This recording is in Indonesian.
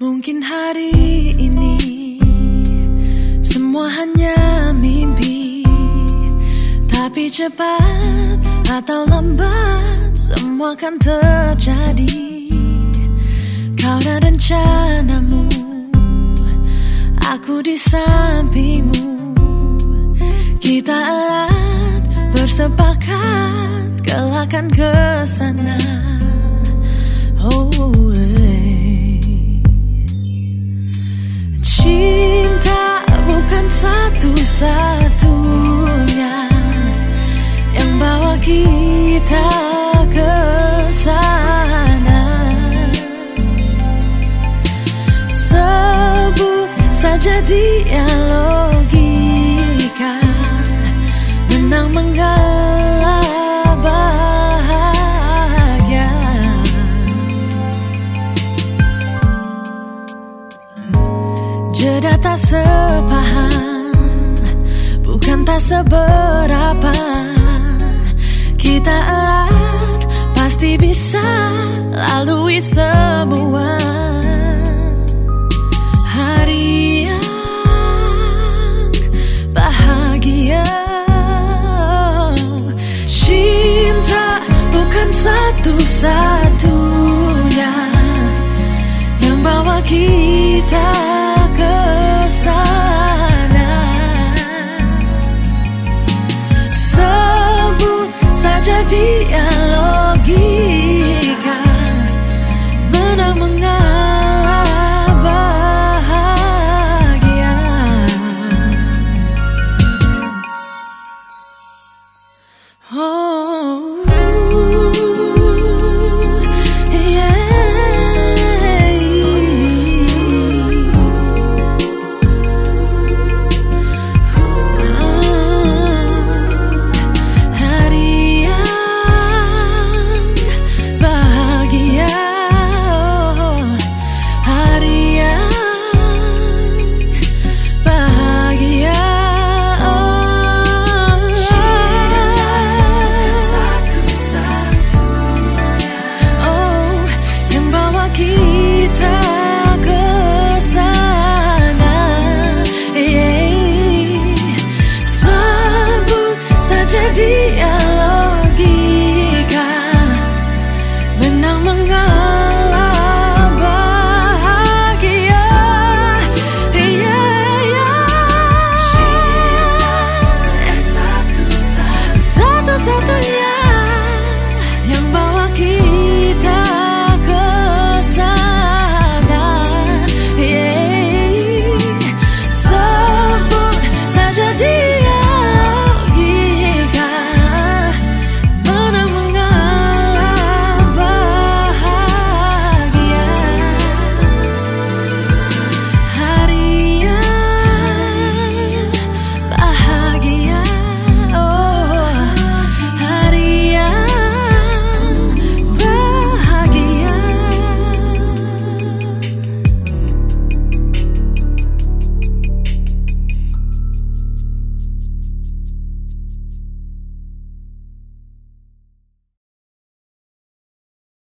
Mungkin hari ini semua hanya mimpi. Tapi cepat atau lambat semua akan terjadi. Kau dan rencanamu Aku di sampingmu. Kita erat bersepakat Kelakkan ke sana saja dia logika menang mengalah bahagia. Jeda tak sepaham Bukan tak seberapa Kita erat Pasti bisa lalui semua día.